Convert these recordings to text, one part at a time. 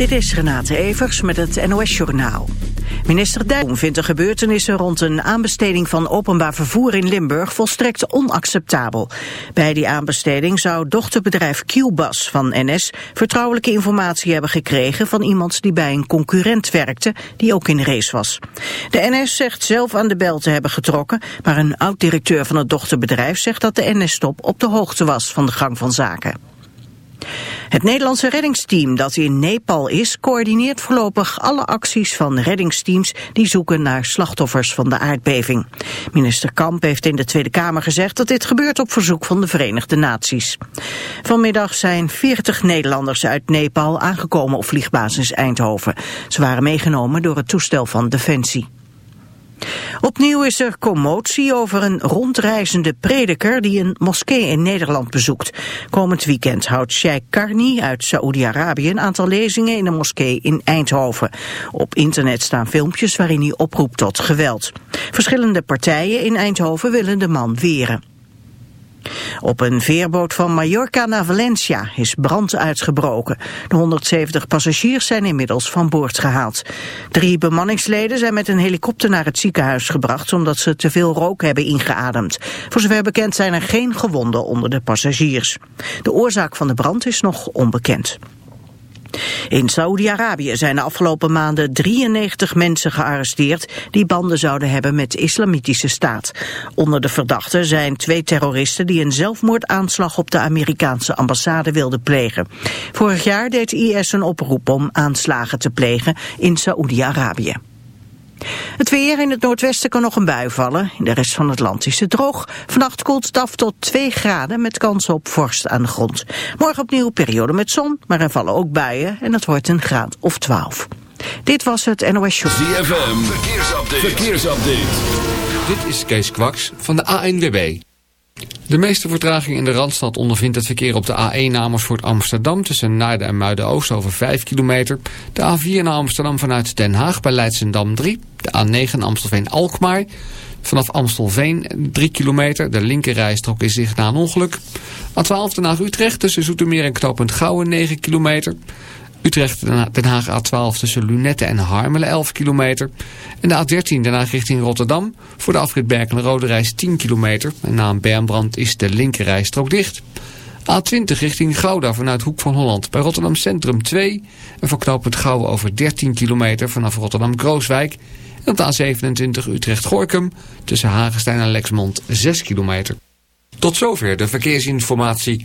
Dit is Renate Evers met het NOS Journaal. Minister Dijkhoff vindt de gebeurtenissen rond een aanbesteding van openbaar vervoer in Limburg volstrekt onacceptabel. Bij die aanbesteding zou dochterbedrijf QBus van NS vertrouwelijke informatie hebben gekregen van iemand die bij een concurrent werkte die ook in race was. De NS zegt zelf aan de bel te hebben getrokken, maar een oud-directeur van het dochterbedrijf zegt dat de NS-top op de hoogte was van de gang van zaken. Het Nederlandse reddingsteam dat in Nepal is... coördineert voorlopig alle acties van reddingsteams... die zoeken naar slachtoffers van de aardbeving. Minister Kamp heeft in de Tweede Kamer gezegd... dat dit gebeurt op verzoek van de Verenigde Naties. Vanmiddag zijn 40 Nederlanders uit Nepal aangekomen op vliegbasis Eindhoven. Ze waren meegenomen door het toestel van Defensie. Opnieuw is er commotie over een rondreizende prediker die een moskee in Nederland bezoekt. Komend weekend houdt Sheikh Karni uit Saoedi-Arabië een aantal lezingen in een moskee in Eindhoven. Op internet staan filmpjes waarin hij oproept tot geweld. Verschillende partijen in Eindhoven willen de man weren. Op een veerboot van Mallorca naar Valencia is brand uitgebroken. De 170 passagiers zijn inmiddels van boord gehaald. Drie bemanningsleden zijn met een helikopter naar het ziekenhuis gebracht... omdat ze te veel rook hebben ingeademd. Voor zover bekend zijn er geen gewonden onder de passagiers. De oorzaak van de brand is nog onbekend. In Saoedi-Arabië zijn de afgelopen maanden 93 mensen gearresteerd die banden zouden hebben met de islamitische staat. Onder de verdachten zijn twee terroristen die een zelfmoordaanslag op de Amerikaanse ambassade wilden plegen. Vorig jaar deed IS een oproep om aanslagen te plegen in Saoedi-Arabië. Het weer in het noordwesten kan nog een bui vallen. In de rest van het land is het droog. Vannacht koelt het af tot 2 graden met kans op vorst aan de grond. Morgen opnieuw periode met zon, maar er vallen ook buien en het wordt een graad of 12. Dit was het NOS Show. ZFM, verkeersupdate. verkeersupdate. Dit is Kees Kwaks van de ANWB. De meeste vertraging in de Randstad ondervindt het verkeer op de A1 Amersfoort Amsterdam tussen Naarden en Muiden-Oost over 5 kilometer. De A4 naar Amsterdam vanuit Den Haag bij Leidsendam 3. De A9 Amstelveen-Alkmaar. Vanaf Amstelveen 3 kilometer. De linkerrijstrook is zich na een ongeluk. A12 Den Haag-Utrecht tussen Zoetermeer en Knooppunt Gouwen 9 kilometer. Utrecht Den Haag A12 tussen Lunette en Harmelen 11 kilometer. En de A13 Den Haag richting Rotterdam voor de afrit Berken-Rode reis 10 kilometer. En na een bermbrand is de linkerrijstrook dicht. A20 richting Gouda vanuit Hoek van Holland. Bij Rotterdam Centrum 2. En voor knooppunt Gouwen over 13 kilometer vanaf Rotterdam-Krooswijk. En op de A27 Utrecht-Gorkum tussen Hagenstein en Lexmond 6 kilometer. Tot zover de verkeersinformatie.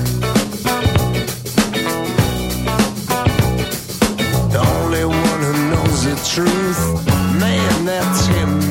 Truth, man, that's him,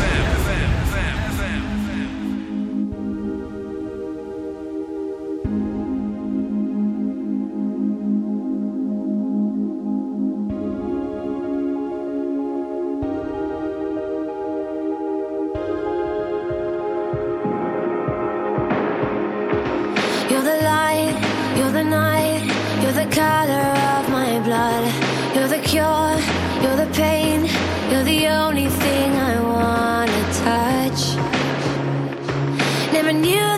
never knew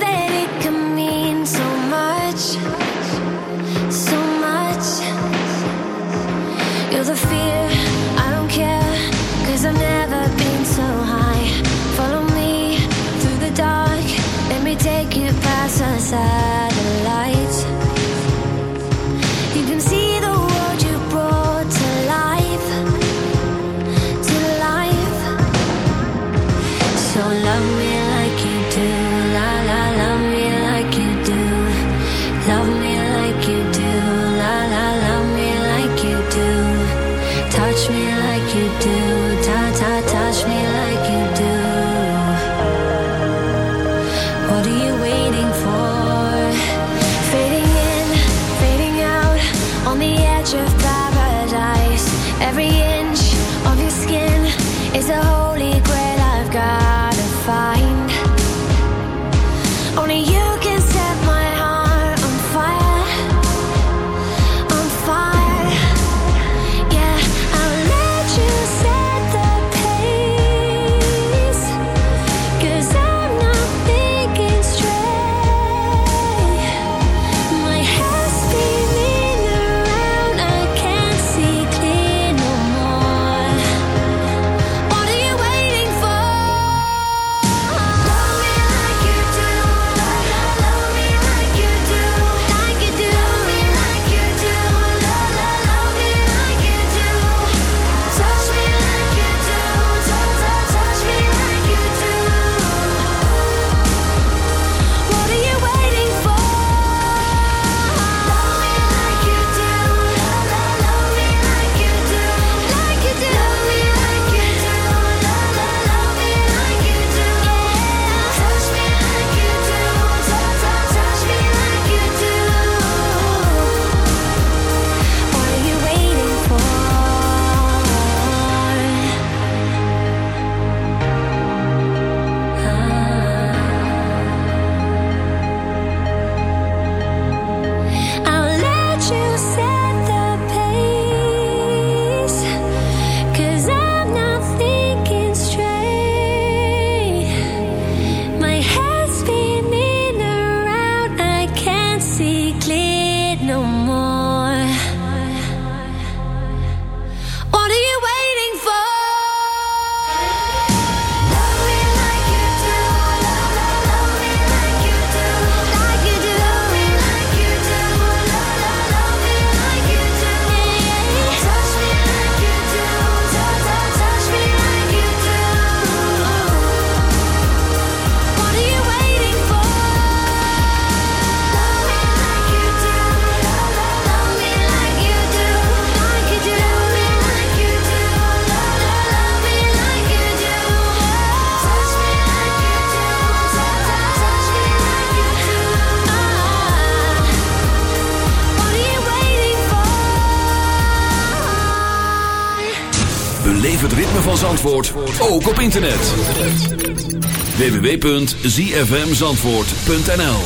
internet. www.zfmzandvoort.nl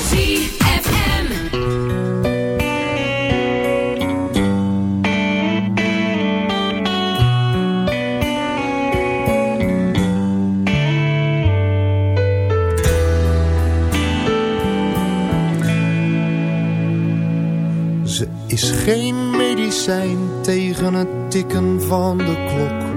Ze is geen medicijn tegen het tikken van de klok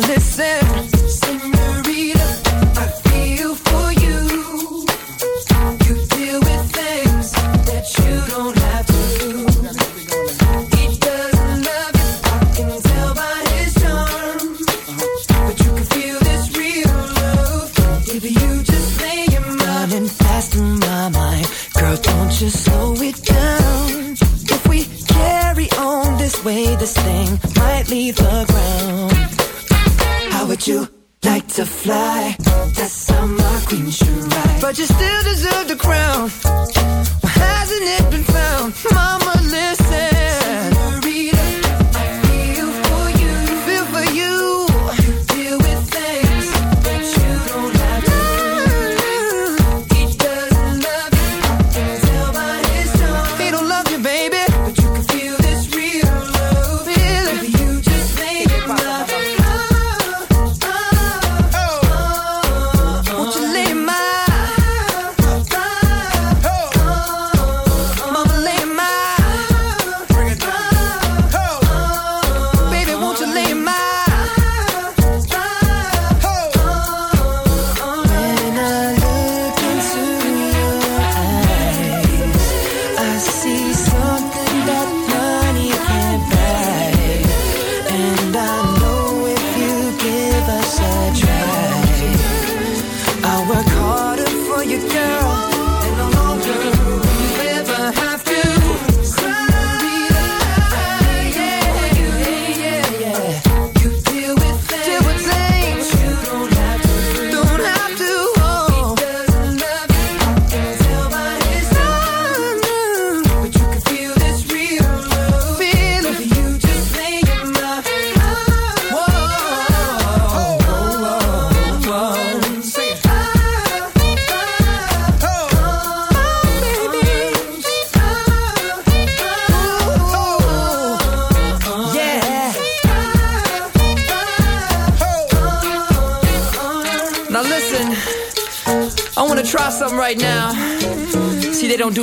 listen.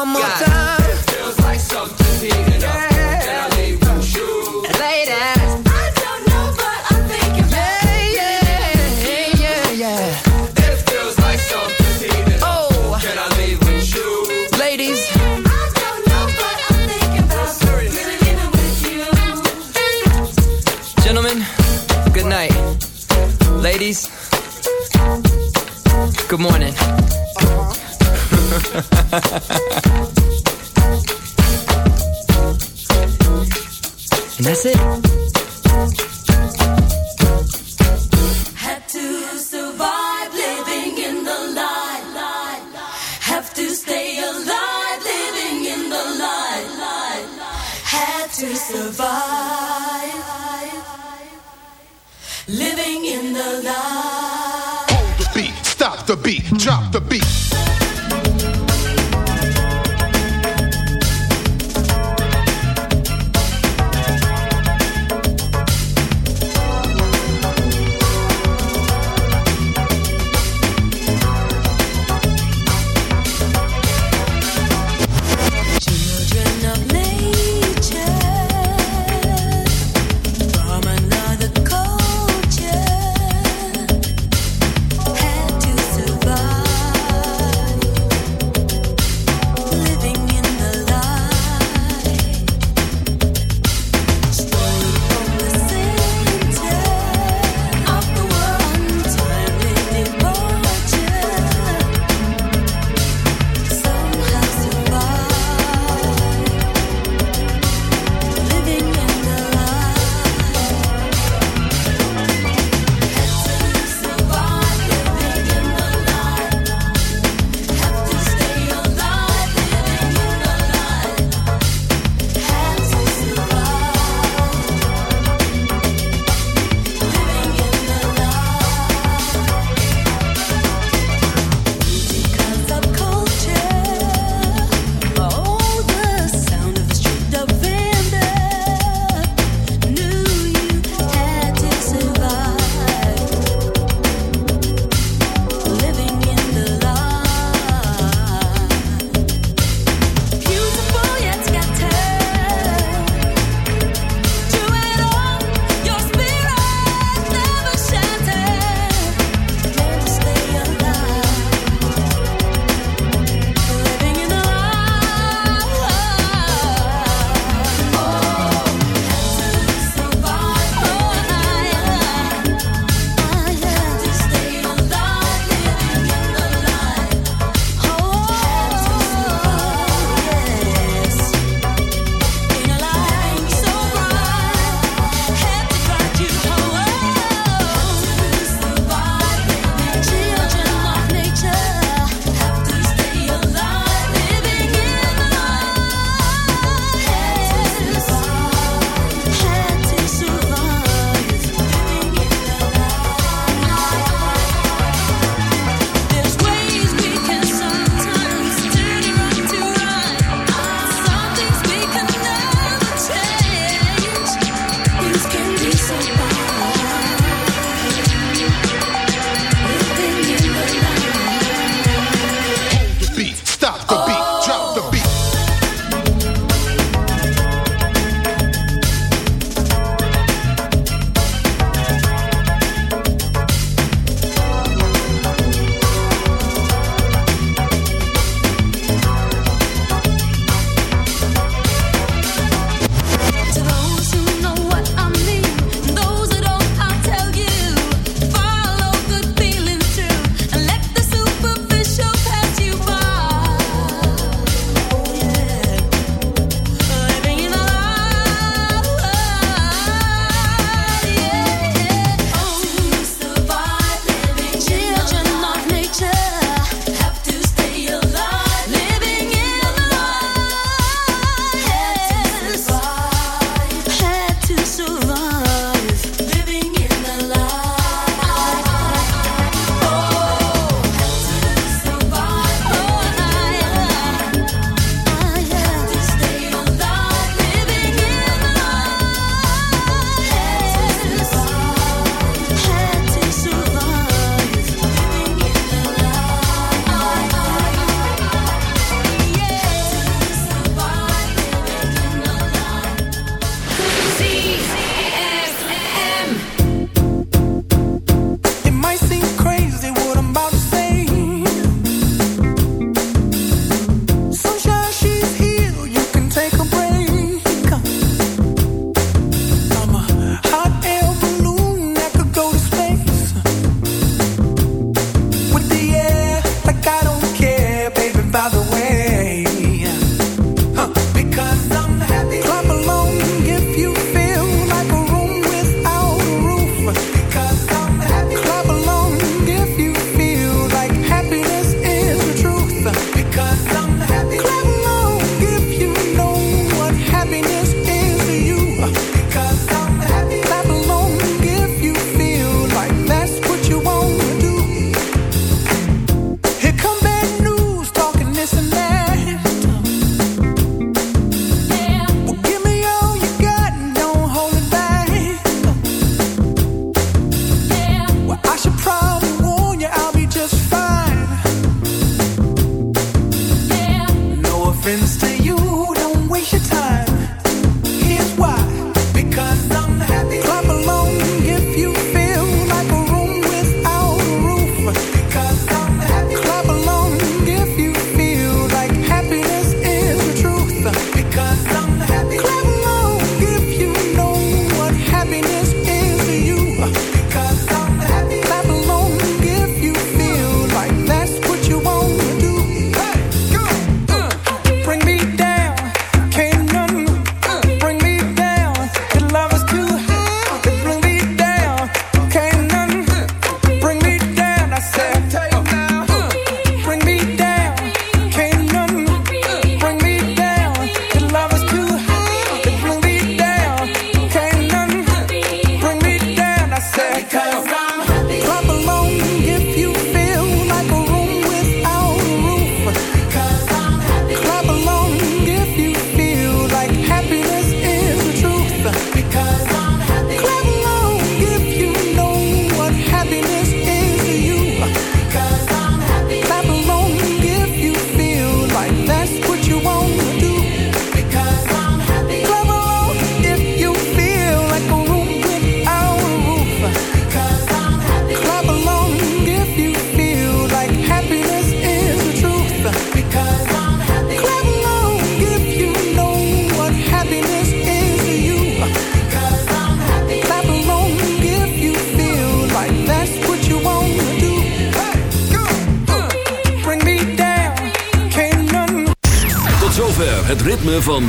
one more time. and that's it. Had to survive living in the light. Have to stay alive living in the light. Had to survive living in the light. Hold the beat, stop the beat, drop the beat.